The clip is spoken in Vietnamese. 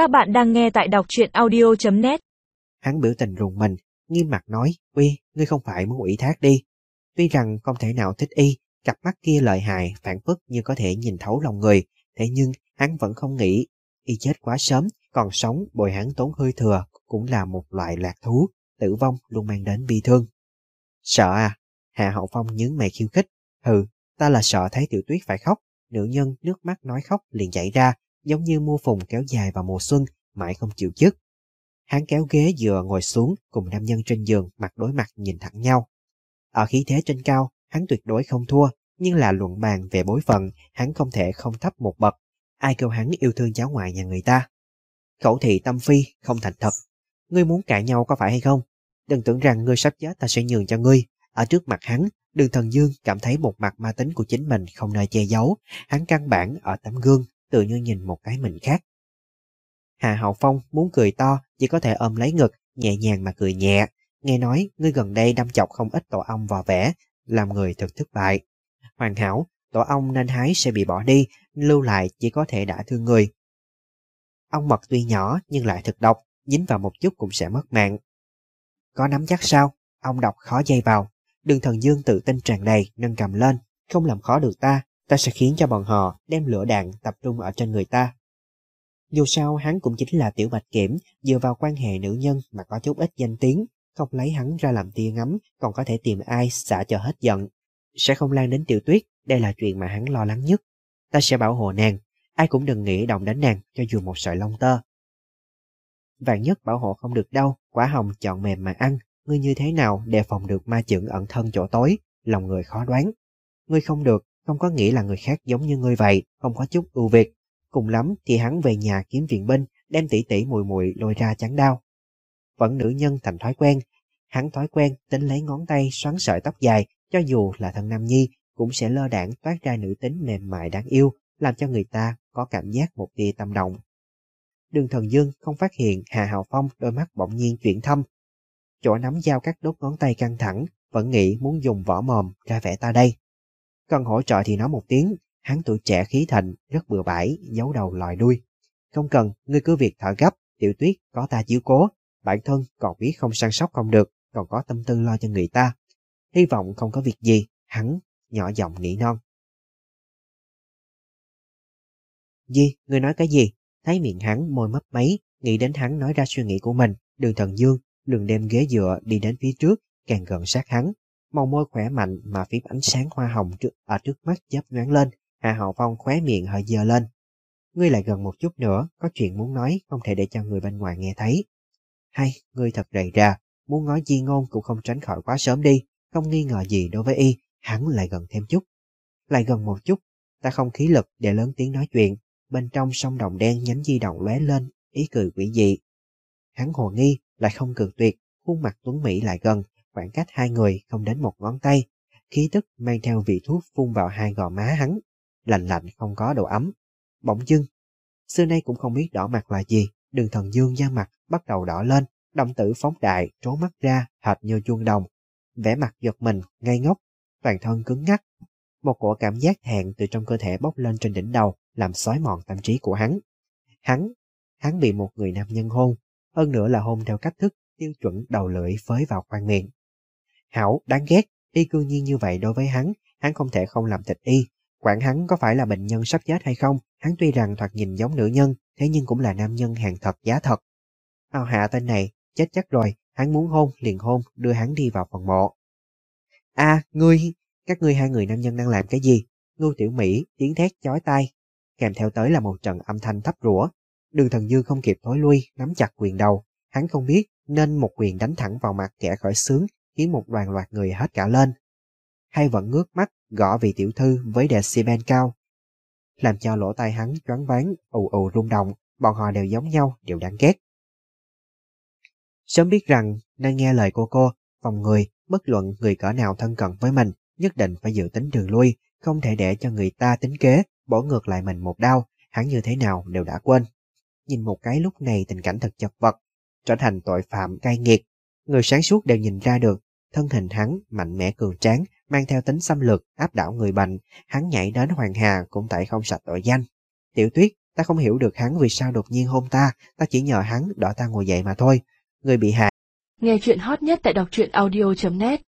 Các bạn đang nghe tại đọc truyện audio.net Hắn biểu tình rùng mình, nghiêm mặt nói, Uy, ngươi không phải muốn ủy thác đi. Tuy rằng không thể nào thích y, cặp mắt kia lợi hại, phản phất như có thể nhìn thấu lòng người, thế nhưng hắn vẫn không nghĩ, y chết quá sớm, còn sống bồi hắn tốn hơi thừa cũng là một loại lạc thú, tử vong luôn mang đến bi thương. Sợ à? Hạ Hậu Phong nhướng mày khiêu khích, hừ, ta là sợ thấy tiểu tuyết phải khóc, nữ nhân nước mắt nói khóc liền chảy ra, giống như mua phùng kéo dài vào mùa xuân, mãi không chịu dứt. Hắn kéo ghế dựa ngồi xuống cùng nam nhân trên giường mặt đối mặt nhìn thẳng nhau. Ở khí thế trên cao, hắn tuyệt đối không thua, nhưng là luận bàn về bối phận, hắn không thể không thấp một bậc. Ai kêu hắn yêu thương cháu ngoại nhà người ta? Khẩu thị tâm phi, không thành thật. Ngươi muốn cãi nhau có phải hay không? Đừng tưởng rằng ngươi sắp chết ta sẽ nhường cho ngươi. Ở trước mặt hắn, đường thần dương cảm thấy một mặt ma tính của chính mình không nơi che giấu. Hắn căn bản ở tấm gương, tự như nhìn một cái mình khác. Hà Hậu Phong muốn cười to, chỉ có thể ôm lấy ngực, nhẹ nhàng mà cười nhẹ. Nghe nói, ngươi gần đây đâm chọc không ít tổ ong vào vẽ, làm người thực thất bại. Hoàn hảo, tổ ong nên hái sẽ bị bỏ đi, lưu lại chỉ có thể đã thương người. Ong mật tuy nhỏ nhưng lại thực độc, dính vào một chút cũng sẽ mất mạng. Có nắm chắc sao? Ong độc khó dây vào. Đường thần dương tự tin tràn đầy, nâng cầm lên. Không làm khó được ta, ta sẽ khiến cho bọn họ đem lửa đạn tập trung ở trên người ta. Dù sao hắn cũng chính là tiểu bạch kiểm, dựa vào quan hệ nữ nhân mà có chút ít danh tiếng, không lấy hắn ra làm tia ngắm, còn có thể tìm ai xả cho hết giận. Sẽ không lan đến tiểu tuyết, đây là chuyện mà hắn lo lắng nhất. Ta sẽ bảo hộ nàng, ai cũng đừng nghĩ động đến nàng cho dù một sợi lông tơ. Vạn nhất bảo hộ không được đâu, quả hồng chọn mềm mà ăn, ngươi như thế nào đề phòng được ma chưởng ẩn thân chỗ tối, lòng người khó đoán. Ngươi không được, không có nghĩa là người khác giống như ngươi vậy, không có chút ưu việt. Cùng lắm thì hắn về nhà kiếm viện binh, đem tỷ tỷ mùi mùi lôi ra chắn đau. Vẫn nữ nhân thành thói quen, hắn thói quen tính lấy ngón tay xoắn sợi tóc dài, cho dù là thân nam nhi, cũng sẽ lơ đảng toát ra nữ tính mềm mại đáng yêu, làm cho người ta có cảm giác một tia tâm động. Đường thần dương không phát hiện Hà Hào Phong đôi mắt bỗng nhiên chuyển thâm. Chỗ nắm dao các đốt ngón tay căng thẳng, vẫn nghĩ muốn dùng vỏ mồm ra vẽ ta đây. Cần hỗ trợ thì nói một tiếng, hắn tuổi trẻ khí thịnh, rất bừa bãi, giấu đầu lòi đuôi. Không cần, ngươi cứ việc thở gấp, tiểu tuyết có ta chiếu cố, bản thân còn biết không săn sóc không được, còn có tâm tư lo cho người ta. Hy vọng không có việc gì, hắn nhỏ giọng nỉ non. Di, ngươi nói cái gì? Thấy miệng hắn môi mấp máy, nghĩ đến hắn nói ra suy nghĩ của mình, đường thần dương, đường đem ghế dựa đi đến phía trước, càng gần sát hắn. Màu môi khỏe mạnh mà phím ánh sáng hoa hồng trước, ở trước mắt chớp nhoáng lên, Hà Hậu Phong khóe miệng hơi dơ lên. Ngươi lại gần một chút nữa, có chuyện muốn nói, không thể để cho người bên ngoài nghe thấy. Hay, ngươi thật đầy ra, muốn nói di ngôn cũng không tránh khỏi quá sớm đi, không nghi ngờ gì đối với y, hắn lại gần thêm chút. Lại gần một chút, ta không khí lực để lớn tiếng nói chuyện, bên trong sông đồng đen nhánh di động lóe lên, ý cười quỷ dị. Hắn hồ nghi, lại không cường tuyệt, khuôn mặt tuấn Mỹ lại gần, khoảng cách hai người không đến một ngón tay. Khí tức mang theo vị thuốc phun vào hai gò má hắn, lạnh lạnh không có độ ấm. Bỗng dưng, xưa nay cũng không biết đỏ mặt là gì, đường thần dương da mặt bắt đầu đỏ lên, đồng tử phóng đại, trố mắt ra, hệt như chuông đồng. vẻ mặt giật mình, ngây ngốc, toàn thân cứng ngắc. Một cổ cảm giác thẹn từ trong cơ thể bốc lên trên đỉnh đầu, làm xói mòn tâm trí của hắn. Hắn, hắn bị một người nam nhân hôn, hơn nữa là hôn theo cách thức tiêu chuẩn đầu lưỡi phới vào khoang miệng. Hảo, đáng ghét, y cư nhiên như vậy đối với hắn, hắn không thể không làm thịt y. Quản hắn có phải là bệnh nhân sắp chết hay không, hắn tuy rằng thoạt nhìn giống nữ nhân, thế nhưng cũng là nam nhân hàng thật giá thật. Ao hạ tên này, chết chắc rồi, hắn muốn hôn, liền hôn, đưa hắn đi vào phòng mộ. a ngươi, các ngươi hai người nam nhân đang làm cái gì? Ngưu tiểu Mỹ, tiếng thét chói tai, kèm theo tới là một trận âm thanh thấp rủa. Đường thần dư không kịp thối lui, nắm chặt quyền đầu. Hắn không biết nên một quyền đánh thẳng vào mặt kẻ khởi sướng, khiến một đoàn loạt người hết cả lên. Hay vẫn ngước mắt, gõ vị tiểu thư với decibel cao. Làm cho lỗ tai hắn choáng váng, ù ù rung động, bọn họ đều giống nhau, đều đáng ghét. Sớm biết rằng, nên nghe lời cô cô, phòng người, bất luận người cỡ nào thân cận với mình, nhất định phải dự tính đường lui, không thể để cho người ta tính kế, bỏ ngược lại mình một đau, hắn như thế nào đều đã quên. Nhìn một cái lúc này tình cảnh thật chật vật, trở thành tội phạm cay nghiệt. Người sáng suốt đều nhìn ra được, thân hình hắn mạnh mẽ cường tráng, mang theo tính xâm lược, áp đảo người bành, hắn nhảy đến Hoàng Hà cũng tại không sạch tội danh. Tiểu tuyết, Ta không hiểu được hắn vì sao đột nhiên hôn ta, ta chỉ nhờ hắn đỡ ta ngồi dậy mà thôi. Người bị hại. Nghe chuyện hot nhất tại đọc truyện audio.net